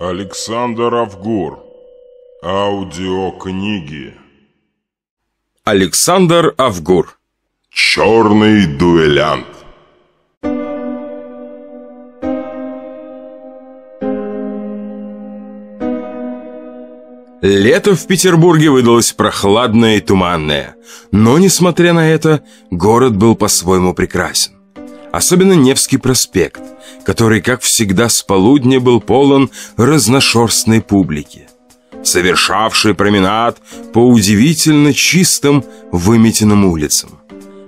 Александр Авгур. Аудиокниги. Александр Авгур. Черный дуэлянт. Лето в Петербурге выдалось прохладное и туманное. Но, несмотря на это, город был по-своему прекрасен. Особенно Невский проспект, который, как всегда, с полудня был полон разношерстной публики, совершавшей променад по удивительно чистым выметенным улицам.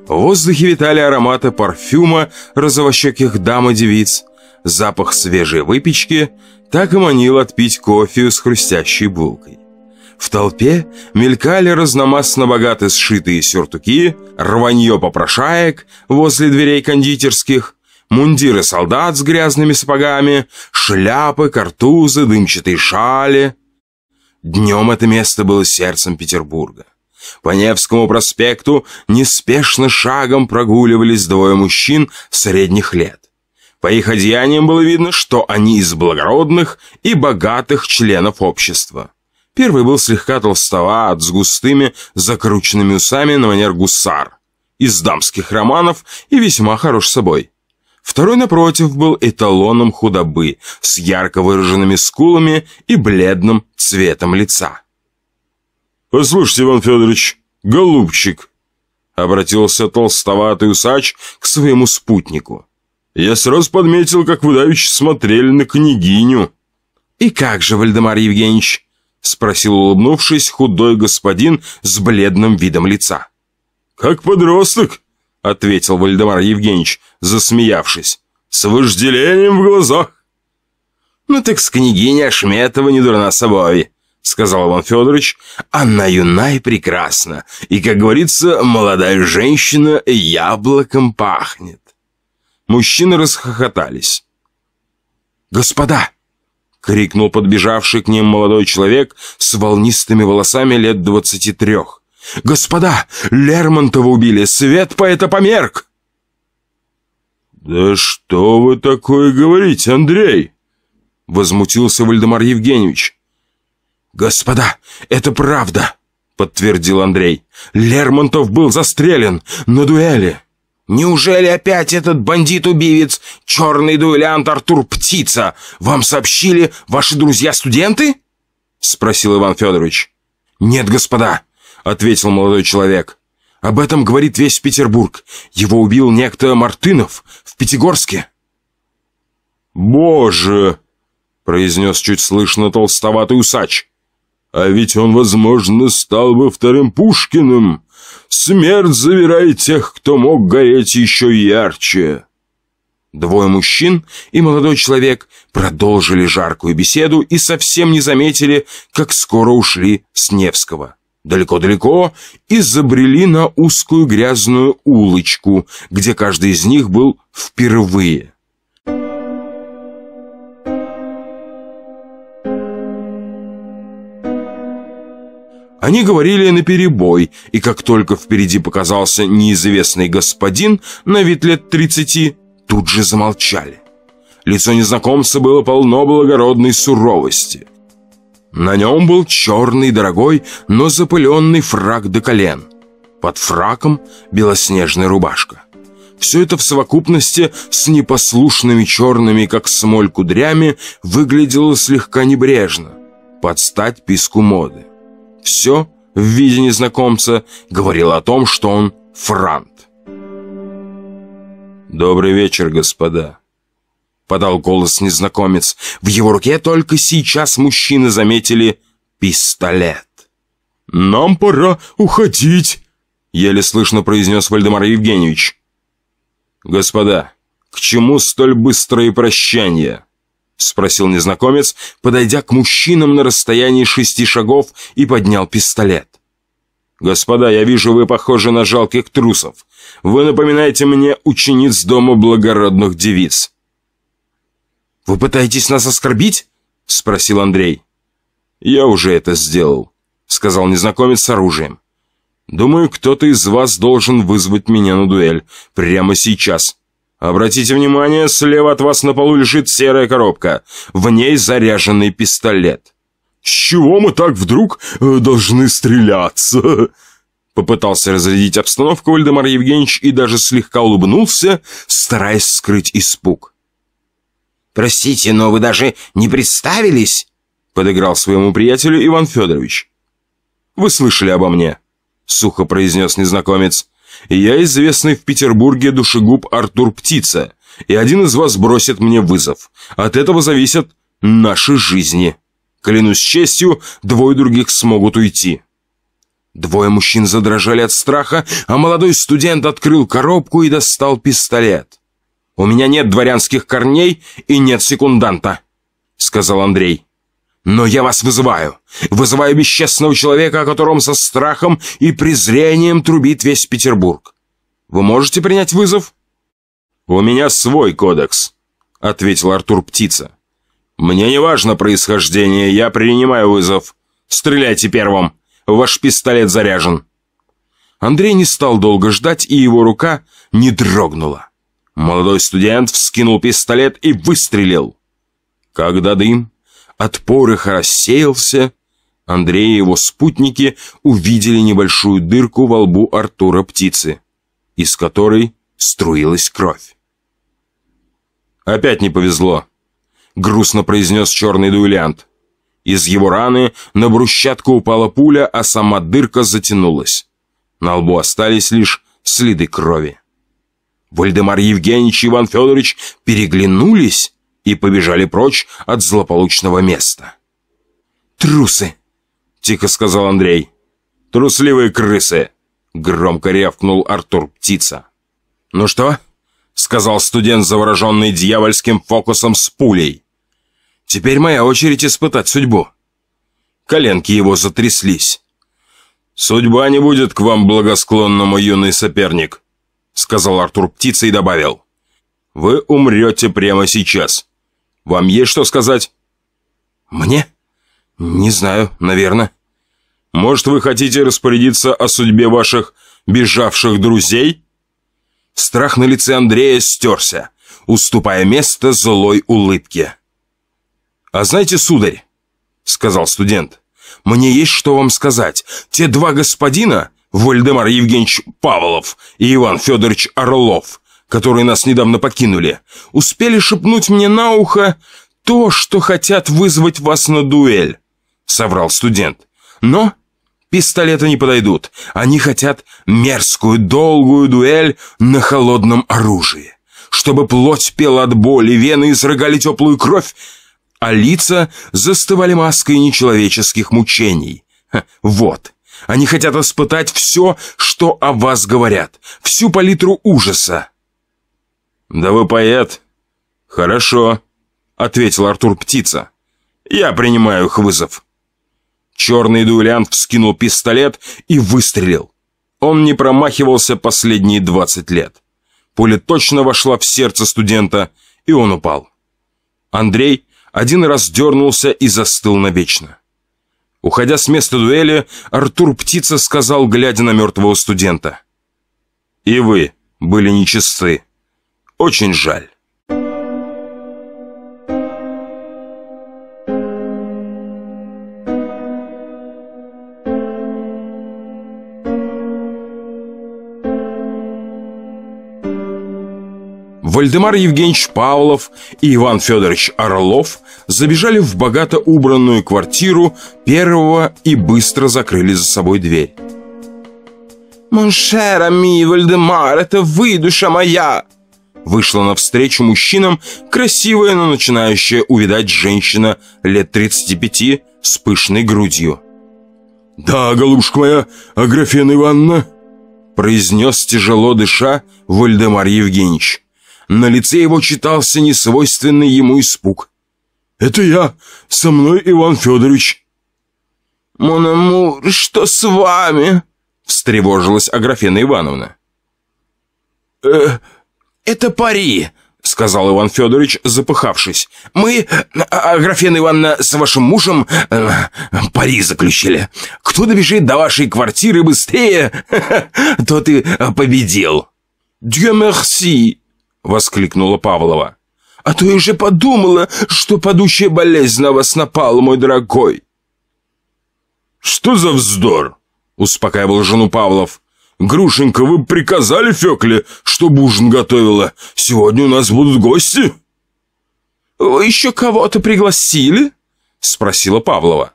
В воздухе витали ароматы парфюма розовощеких дам и девиц, запах свежей выпечки так и манил отпить кофе с хрустящей булкой. В толпе мелькали разномастно богато сшитые сюртуки, рванье попрошаек возле дверей кондитерских, мундиры солдат с грязными сапогами, шляпы, картузы, дымчатые шали. Днем это место было сердцем Петербурга. По Невскому проспекту неспешно шагом прогуливались двое мужчин средних лет. По их одеяниям было видно, что они из благородных и богатых членов общества. Первый был слегка толстоват, с густыми закрученными усами на манер гусар, из дамских романов и весьма хорош собой. Второй, напротив, был эталоном худобы, с ярко выраженными скулами и бледным цветом лица. «Послушайте, Иван Федорович, голубчик!» Обратился толстоватый усач к своему спутнику. «Я сразу подметил, как вы давеча смотрели на княгиню». «И как же, Вальдемар Евгеньевич?» Спросил, улыбнувшись, худой господин с бледным видом лица. «Как подросток», — ответил Вальдемар Евгеньевич, засмеявшись, «с вожделением в глазах». «Ну так с княгиней Ашметова не дурна собой», — сказал Иван Федорович. «Она юна и прекрасна, и, как говорится, молодая женщина яблоком пахнет». Мужчины расхохотались. «Господа!» — крикнул подбежавший к ним молодой человек с волнистыми волосами лет двадцати трех. «Господа, Лермонтова убили, свет поэта померк!» «Да что вы такое говорите, Андрей?» — возмутился Вальдемар Евгеньевич. «Господа, это правда!» — подтвердил Андрей. «Лермонтов был застрелен на дуэли!» «Неужели опять этот бандит-убивец, черный дуэлянт Артур Птица, вам сообщили ваши друзья-студенты?» Спросил Иван Федорович. «Нет, господа», — ответил молодой человек. «Об этом говорит весь Петербург. Его убил некто Мартынов в Пятигорске». «Боже!» — произнес чуть слышно толстоватый усач. «А ведь он, возможно, стал бы вторым Пушкиным». Смерть завирает тех, кто мог гореть еще ярче. Двое мужчин и молодой человек продолжили жаркую беседу и совсем не заметили, как скоро ушли с Невского. Далеко-далеко и забрели на узкую грязную улочку, где каждый из них был впервые. Они говорили наперебой, и как только впереди показался неизвестный господин на вид лет тридцати, тут же замолчали. Лицо незнакомца было полно благородной суровости. На нем был черный, дорогой, но запыленный фрак до колен. Под фраком белоснежная рубашка. Все это в совокупности с непослушными черными, как смоль, кудрями выглядело слегка небрежно, под стать писку моды. Все в виде незнакомца говорило о том, что он франт. «Добрый вечер, господа», — подал голос незнакомец. В его руке только сейчас мужчины заметили пистолет. «Нам пора уходить», — еле слышно произнес Вальдемар Евгеньевич. «Господа, к чему столь быстрое прощание?» — спросил незнакомец, подойдя к мужчинам на расстоянии шести шагов и поднял пистолет. «Господа, я вижу, вы похожи на жалких трусов. Вы напоминаете мне учениц дома благородных девиц». «Вы пытаетесь нас оскорбить?» — спросил Андрей. «Я уже это сделал», — сказал незнакомец с оружием. Думаю, кто-то из вас должен вызвать меня на дуэль. Прямо сейчас. Обратите внимание, слева от вас на полу лежит серая коробка. В ней заряженный пистолет. С чего мы так вдруг э, должны стреляться? Попытался разрядить обстановку Вальдемар Евгеньевич и даже слегка улыбнулся, стараясь скрыть испуг. «Простите, но вы даже не представились?» Подыграл своему приятелю Иван Федорович. «Вы слышали обо мне?» Сухо произнес незнакомец. «Я известный в Петербурге душегуб Артур Птица, и один из вас бросит мне вызов. От этого зависят наши жизни. Клянусь честью, двое других смогут уйти». Двое мужчин задрожали от страха, а молодой студент открыл коробку и достал пистолет. «У меня нет дворянских корней и нет секунданта», — сказал Андрей. «Но я вас вызываю. Вызываю бесчестного человека, о котором со страхом и презрением трубит весь Петербург. Вы можете принять вызов?» «У меня свой кодекс», — ответил Артур Птица. «Мне не важно происхождение, я принимаю вызов. Стреляйте первым, ваш пистолет заряжен». Андрей не стал долго ждать, и его рука не дрогнула. Молодой студент вскинул пистолет и выстрелил. Когда дым от пороха рассеялся, Андрей и его спутники увидели небольшую дырку во лбу Артура Птицы, из которой струилась кровь. «Опять не повезло», — грустно произнес черный дуэлянт. Из его раны на брусчатку упала пуля, а сама дырка затянулась. На лбу остались лишь следы крови. Вальдемар Евгеньевич и Иван Федорович переглянулись и побежали прочь от злополучного места. «Трусы!» — тихо сказал Андрей. «Трусливые крысы!» — громко рявкнул Артур Птица. «Ну что?» — сказал студент, завороженный дьявольским фокусом с пулей. «Теперь моя очередь испытать судьбу». Коленки его затряслись. «Судьба не будет к вам благосклонна, мой юный соперник», сказал Артур птица и добавил. «Вы умрете прямо сейчас. Вам есть что сказать?» «Мне? Не знаю, наверное». «Может, вы хотите распорядиться о судьбе ваших бежавших друзей?» Страх на лице Андрея стерся, уступая место злой улыбке. «А знаете, сударь», — сказал студент, — «мне есть что вам сказать. Те два господина, Вольдемар Евгеньевич Павлов и Иван Федорович Орлов, которые нас недавно покинули, успели шепнуть мне на ухо то, что хотят вызвать вас на дуэль», — соврал студент. «Но пистолеты не подойдут. Они хотят мерзкую, долгую дуэль на холодном оружии, чтобы плоть пела от боли, вены изрыгали теплую кровь, а лица застывали маской нечеловеческих мучений. Ха, вот». Они хотят испытать все, что о вас говорят, всю палитру ужаса». «Да вы поэт». «Хорошо», — ответил Артур Птица. «Я принимаю их вызов». Черный дуэлянт вскинул пистолет и выстрелил. Он не промахивался последние двадцать лет. Пуля точно вошла в сердце студента, и он упал. Андрей один раз дернулся и застыл навечно. Уходя с места дуэли, Артур Птица сказал, глядя на мертвого студента. «И вы были нечисты. Очень жаль». Вальдемар Евгеньевич Павлов и Иван Федорович Орлов забежали в богато убранную квартиру первого и быстро закрыли за собой дверь. «Mon cher ami, Вальдемар, это вы, душа моя!» Вышла навстречу мужчинам красивая, но начинающая увядать женщина лет 35 с пышной грудью. «Да, голубушка моя, Аграфена Ивановна!» произнес тяжело дыша Вальдемар Евгеньевич. На лице его читался несвойственный ему испуг. «Это я! Со мной Иван Федорович!» «Монамур, что с вами?» встревожилась Аграфена Ивановна. «Э, «Это пари! сказал Иван Федорович, запыхавшись. «Мы, Аграфена Ивановна, с вашим мужем э, пари заключили. Кто добежит до вашей квартиры быстрее, тот и победил». «Дью мерси!» — воскликнула Павлова. «А то я уже подумала, что падущая болезнь на вас напала, мой дорогой». «Что за вздор?» — успокаивал жену Павлов. «Грушенька, вы приказали Фекле, чтобы ужин готовила? Сегодня у нас будут гости?» «Вы еще кого-то пригласили?» — спросила Павлова.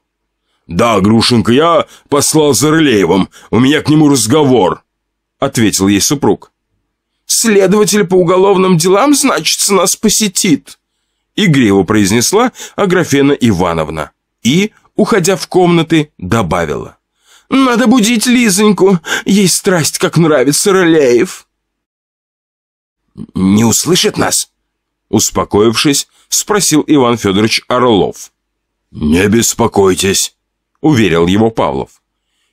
«Да, Грушенька, я послал за Рылеевым. У меня к нему разговор», — ответил ей супруг. «Следователь по уголовным делам, значит, нас посетит», — игриво произнесла Аграфена Ивановна и, уходя в комнаты, добавила. Надо будить Лизоньку. Ей страсть, как нравится Рылеев. «Не услышит нас?» Успокоившись, спросил Иван Федорович Орлов. «Не беспокойтесь», — уверил его Павлов.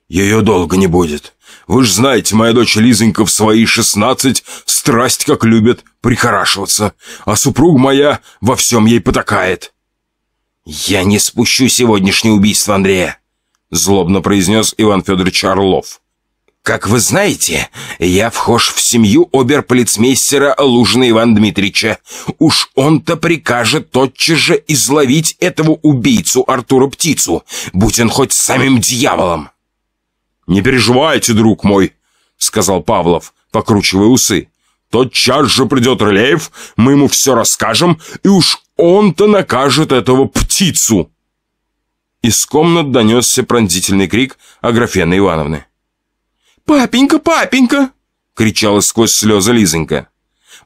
«Ее долго не будет. Вы ж знаете, моя дочь Лизонька в свои шестнадцать страсть как любит прихорашиваться, а супруг моя во всем ей потакает». «Я не спущу сегодняшнее убийство Андрея», Злобно произнес Иван Федорович Орлов. «Как вы знаете, я вхож в семью оберполицмейстера Лужина Ивана Дмитриевича. Уж он-то прикажет тотчас же изловить этого убийцу Артура Птицу, будь он хоть самим дьяволом». «Не переживайте, друг мой», — сказал Павлов, покручивая усы. «Тотчас же придет Рылеев, мы ему все расскажем, и уж он-то накажет этого птицу». Из комнат донесся пронзительный крик Аграфены Ивановны. «Папенька, папенька!» — кричала сквозь слезы Лизонька.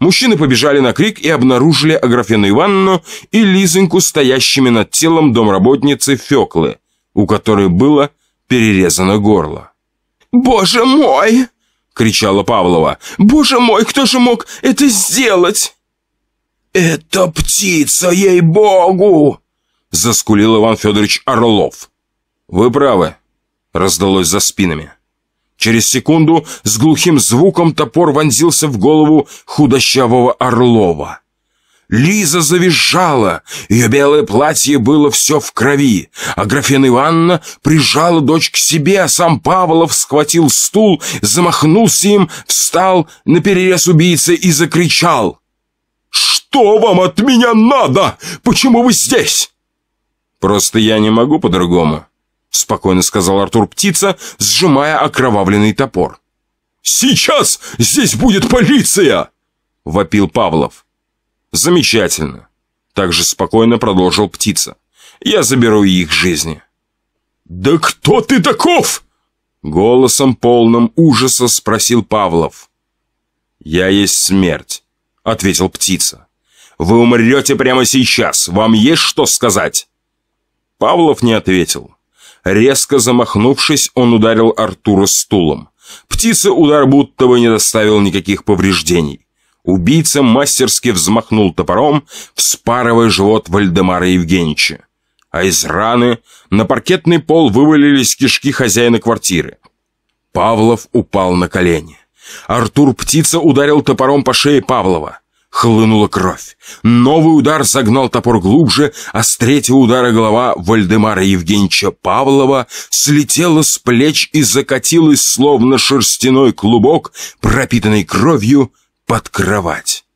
Мужчины побежали на крик и обнаружили Аграфену Ивановну и Лизоньку, стоящими над телом домработницы Феклы, у которой было перерезано горло. «Боже мой!» — кричала Павлова. «Боже мой, кто же мог это сделать?» «Это птица, ей-богу!» Заскулил Иван Федорович Орлов. «Вы правы», — раздалось за спинами. Через секунду с глухим звуком топор вонзился в голову худощавого Орлова. Лиза завизжала, ее белое платье было все в крови, а графина Ивановна прижала дочь к себе, а сам Павлов схватил стул, замахнулся им, встал на перерез убийцы и закричал. «Что вам от меня надо? Почему вы здесь?» «Просто я не могу по-другому», — спокойно сказал Артур Птица, сжимая окровавленный топор. «Сейчас здесь будет полиция!» — вопил Павлов. «Замечательно», — также спокойно продолжил Птица. «Я заберу их жизни». «Да кто ты таков?» Голосом полным ужаса спросил Павлов. «Я есть смерть», — ответил Птица. «Вы умрете прямо сейчас. Вам есть что сказать?» Павлов не ответил. Резко замахнувшись, он ударил Артура стулом. Птице удар будто бы не доставил никаких повреждений. Убийца мастерски взмахнул топором, вспарывая живот Вальдемара Евгеньевича. А из раны на паркетный пол вывалились кишки хозяина квартиры. Павлов упал на колени. Артур Птица ударил топором по шее Павлова. Хлынула кровь. Новый удар загнал топор глубже, а с третьего удара голова Вальдемара Евгеньевича Павлова слетела с плеч и закатилась, словно шерстяной клубок, пропитанный кровью, под кровать.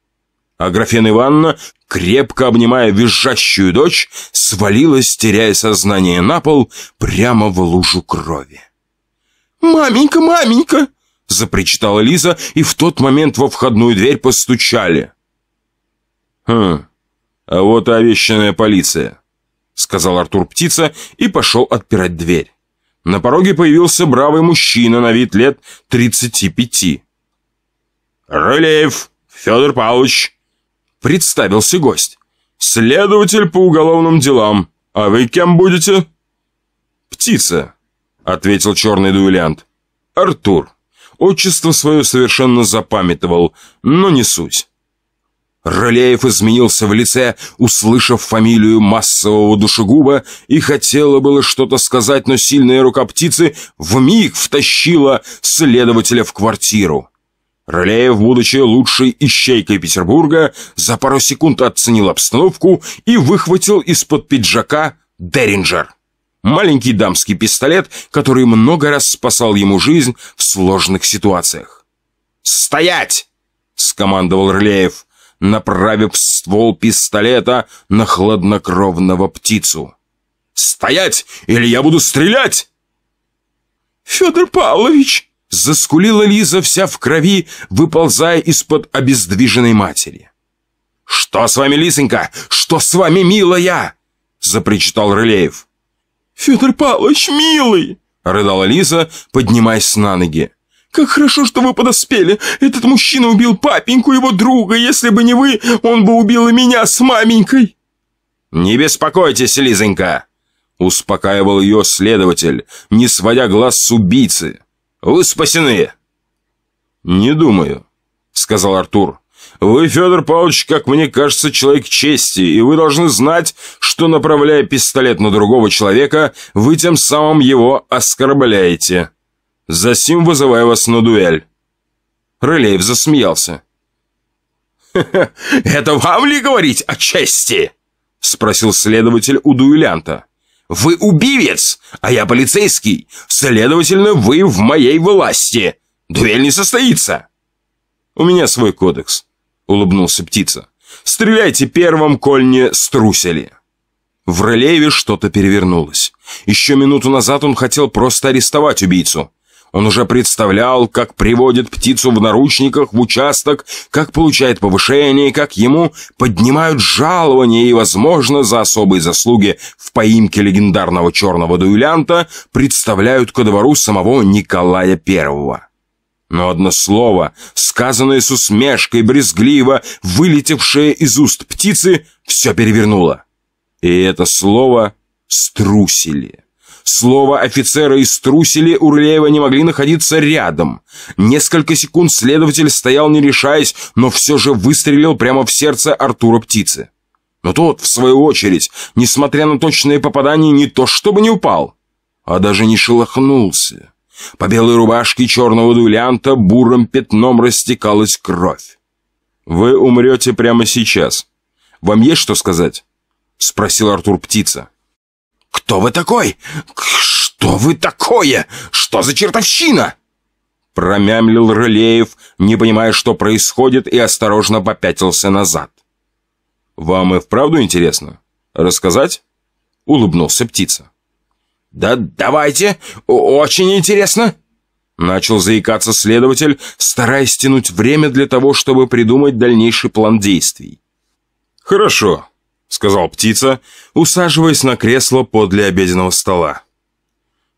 А графена Ивановна, крепко обнимая визжащую дочь, свалилась, теряя сознание на пол, прямо в лужу крови. «Маменька, маменька!» — запричитала Лиза, и в тот момент во входную дверь постучали. «Хм, а вот и обещанная полиция», — сказал Артур Птица и пошел отпирать дверь. На пороге появился бравый мужчина на вид лет тридцати пяти. «Рылеев Федор Павлович», — представился гость. «Следователь по уголовным делам. А вы кем будете?» «Птица», — ответил черный дуэлянт. «Артур. Отчество свое совершенно запамятовал, но не суть. Ролеев изменился в лице, услышав фамилию массового душегуба, и хотела было что-то сказать, но сильная рука птицы вмиг втащила следователя в квартиру. Рылеев, будучи лучшей ищейкой Петербурга, за пару секунд оценил обстановку и выхватил из-под пиджака Деринджер. Маленький дамский пистолет, который много раз спасал ему жизнь в сложных ситуациях. «Стоять!» — скомандовал Рылеев, направив ствол пистолета на хладнокровного птицу. «Стоять, или я буду стрелять!» «Федор Павлович!» Заскулила Лиза вся в крови, выползая из-под обездвиженной матери. «Что с вами, Лисонька? Что с вами, милая?» Запричитал Рылеев. «Федор Павлович, милый!» Рыдала Лиза, поднимаясь на ноги. «Как хорошо, что вы подоспели! Этот мужчина убил папеньку его друга! Если бы не вы, он бы убил и меня с маменькой!» «Не беспокойтесь, Лизонька!» Успокаивал ее следователь, не сводя глаз с убийцы. Вы спасены!» «Не думаю», — сказал Артур. «Вы, Федор Павлович, как мне кажется, человек чести, и вы должны знать, что, направляя пистолет на другого человека, вы тем самым его оскорбляете. Засим вызываю вас на дуэль». Рылеев засмеялся. «Это вам ли говорить о чести?» — спросил следователь у дуэлянта. Вы убивец, а я полицейский. Следовательно, вы в моей власти. Дуэль не состоится. У меня свой кодекс, улыбнулся птица. Стреляйте первым, коль не струсили. В Релеве что-то перевернулось. Еще минуту назад он хотел просто арестовать убийцу. Он уже представлял, как приводит птицу в наручниках в участок, как получает повышение, как ему поднимают жалование и, возможно, за особые заслуги в поимке легендарного черного дуэлянта представляют ко двору самого Николая Первого. Но одно слово, сказанное с усмешкой, брезгливо, вылетевшее из уст птицы, все перевернуло. И это слово «струсили». Слово офицера и струсили у Рылеева не могли находиться рядом. Несколько секунд следователь стоял не решаясь, но все же выстрелил прямо в сердце Артура Птицы. Но тот, в свою очередь, несмотря на точные попадания, не то чтобы не упал, а даже не шелохнулся. По белой рубашке черного дуэлянта бурым пятном растекалась кровь. «Вы умрете прямо сейчас. Вам есть что сказать?» — спросил Артур Птица. «Кто вы такой? Что вы такое? Что за чертовщина?» Промямлил Рылеев, не понимая, что происходит, и осторожно попятился назад. «Вам и вправду интересно? Рассказать?» Улыбнулся птица. «Да давайте, очень интересно!» Начал заикаться следователь, стараясь тянуть время для того, чтобы придумать дальнейший план действий. «Хорошо», — сказал птица, усаживаясь на кресло подле обеденного стола.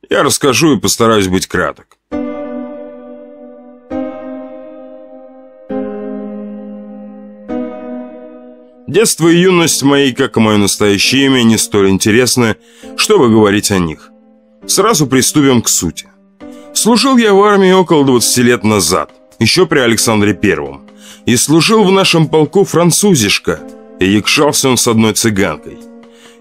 «Я расскажу и постараюсь быть краток. Детство и юность мои, как и мое настоящее имя, не столь интересны, чтобы говорить о них. Сразу приступим к сути. Служил я в армии около 20 лет назад, еще при Александре Первом, и служил в нашем полку французишка – и якшался он с одной цыганкой.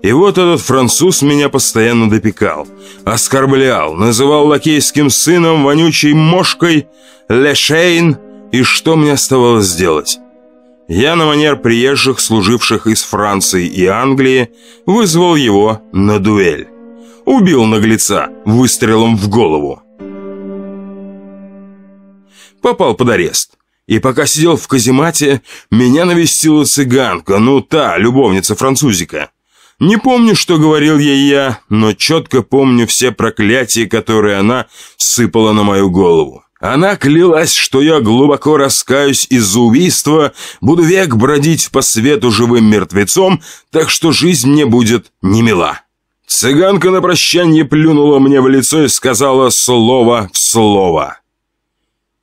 И вот этот француз меня постоянно допекал, оскорблял, называл лакейским сыном, вонючей мошкой, лешейн, и что мне оставалось сделать? Я на манер приезжих, служивших из Франции и Англии, вызвал его на дуэль. Убил наглеца выстрелом в голову. Попал под арест. И пока сидел в каземате, меня навестила цыганка, ну та, любовница французика. Не помню, что говорил ей я, но четко помню все проклятия, которые она сыпала на мою голову. Она клялась, что я глубоко раскаюсь из-за убийства, буду век бродить по свету живым мертвецом, так что жизнь мне будет немила. Цыганка на прощание плюнула мне в лицо и сказала слово в слово.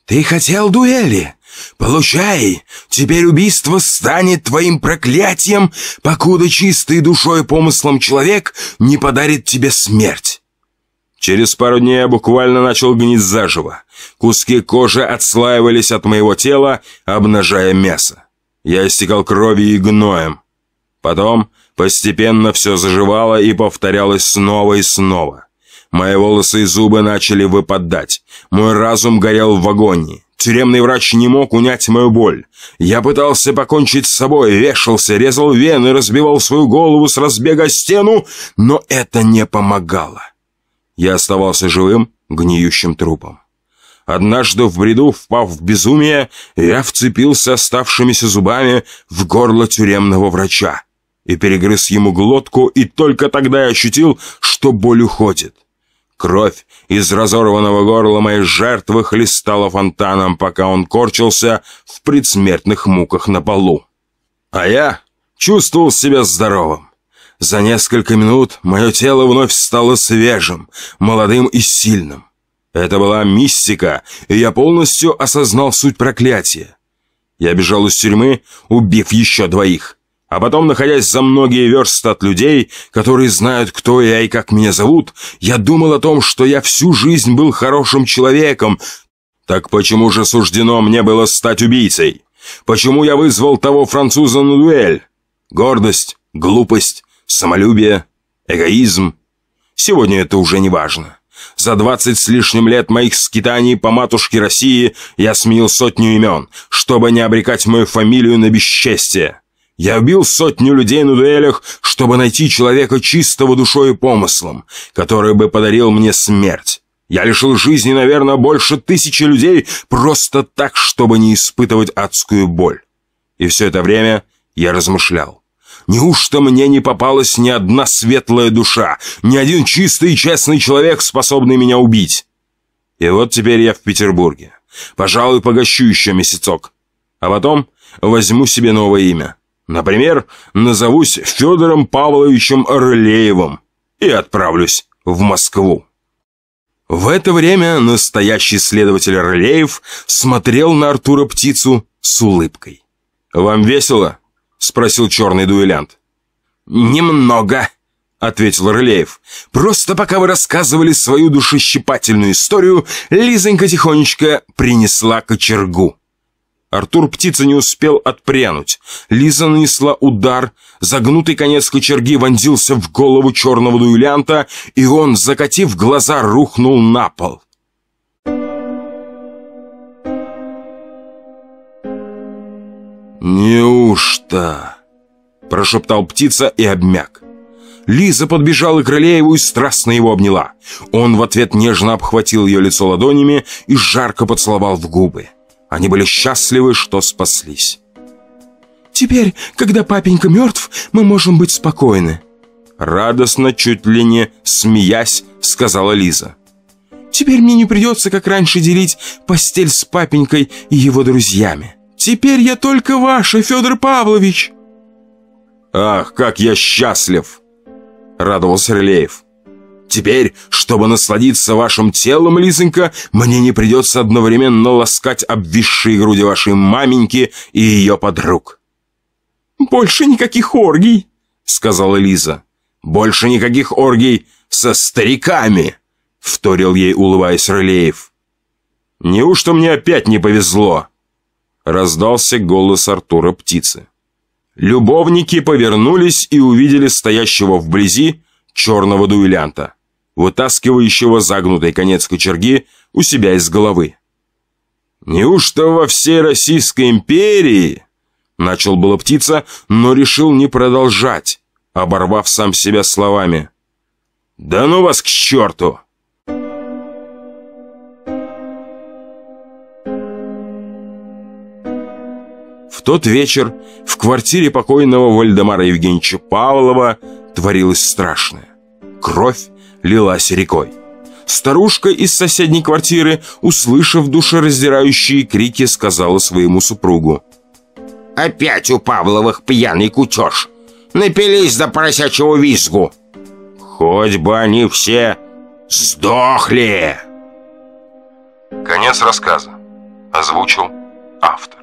«Ты хотел дуэли? Получай! Теперь убийство станет твоим проклятием, покуда чистой душой и помыслом человек не подарит тебе смерть!» Через пару дней я буквально начал гнить заживо. Куски кожи отслаивались от моего тела, обнажая мясо. Я истекал кровью и гноем. Потом постепенно все заживало и повторялось снова и снова. Мои волосы и зубы начали выпадать. Мой разум горел в агонии. Тюремный врач не мог унять мою боль. Я пытался покончить с собой, вешался, резал вены, разбивал свою голову с разбега стену, но это не помогало. Я оставался живым, гниющим трупом. Однажды в бреду, впав в безумие, я вцепился оставшимися зубами в горло тюремного врача и перегрыз ему глотку, и только тогда я ощутил, что боль уходит. Кровь из разорванного горла моей жертвы хлестала фонтаном, пока он корчился в предсмертных муках на полу. А я чувствовал себя здоровым. За несколько минут мое тело вновь стало свежим, молодым и сильным. Это была мистика, и я полностью осознал суть проклятия. Я бежал из тюрьмы, убив еще двоих. А потом, находясь за многие версты от людей, которые знают, кто я и как меня зовут, я думал о том, что я всю жизнь был хорошим человеком. Так почему же суждено мне было стать убийцей? Почему я вызвал того француза на дуэль? Гордость, глупость, самолюбие, эгоизм. Сегодня это уже не важно. За двадцать с лишним лет моих скитаний по матушке России я сменил сотню имен, чтобы не обрекать мою фамилию на бесчестие. Я убил сотню людей на дуэлях, чтобы найти человека чистого душой и помыслом, который бы подарил мне смерть. Я лишил жизни, наверное, больше тысячи людей просто так, чтобы не испытывать адскую боль. И все это время я размышлял. Неужто мне не попалась ни одна светлая душа, ни один чистый и честный человек, способный меня убить? И вот теперь я в Петербурге. Пожалуй, погощу еще месяцок. А потом возьму себе новое имя. Например, назовусь Федором Павловичем Орлеевым и отправлюсь в Москву. В это время настоящий следователь Орлеев смотрел на Артура Птицу с улыбкой. «Вам весело?» — спросил черный дуэлянт. «Немного», — ответил Рылеев. «Просто пока вы рассказывали свою душещипательную историю, Лизонька тихонечко принесла кочергу». Артур птица не успел отпрянуть. Лиза нанесла удар, загнутый конец кочерги вонзился в голову черного дуэлянта, и он, закатив глаза, рухнул на пол. «Неужто?» – прошептал птица и обмяк. Лиза подбежала к Рылееву и страстно его обняла. Он в ответ нежно обхватил ее лицо ладонями и жарко поцеловал в губы. Они были счастливы, что спаслись. «Теперь, когда папенька мертв, мы можем быть спокойны», Радостно, чуть ли не смеясь, сказала Лиза. «Теперь мне не придется, как раньше, делить постель с папенькой и его друзьями». Теперь я только ваша, Федор Павлович!» «Ах, как я счастлив!» — радовался Рылеев. «Теперь, чтобы насладиться вашим телом, Лизонька, мне не придется одновременно ласкать обвисшие груди вашей маменьки и ее подруг». «Больше никаких оргий!» — сказала Лиза. «Больше никаких оргий со стариками!» — вторил ей, улыбаясь Рылеев. «Неужто мне опять не повезло?» раздался голос Артура Птицы. Любовники повернулись и увидели стоящего вблизи черного дуэлянта, вытаскивающего загнутый конец кочерги у себя из головы. «Неужто во всей Российской империи?» Начал было птица, но решил не продолжать, оборвав сам себя словами. «Да ну вас к черту!» тот вечер в квартире покойного Вальдемара Евгеньевича Павлова творилось страшное. Кровь лилась рекой. Старушка из соседней квартиры, услышав душераздирающие крики, сказала своему супругу. «Опять у Павловых пьяный кутеж! Напились до поросячьего визгу!» «Хоть бы они все сдохли!» Конец рассказа. Озвучил автор.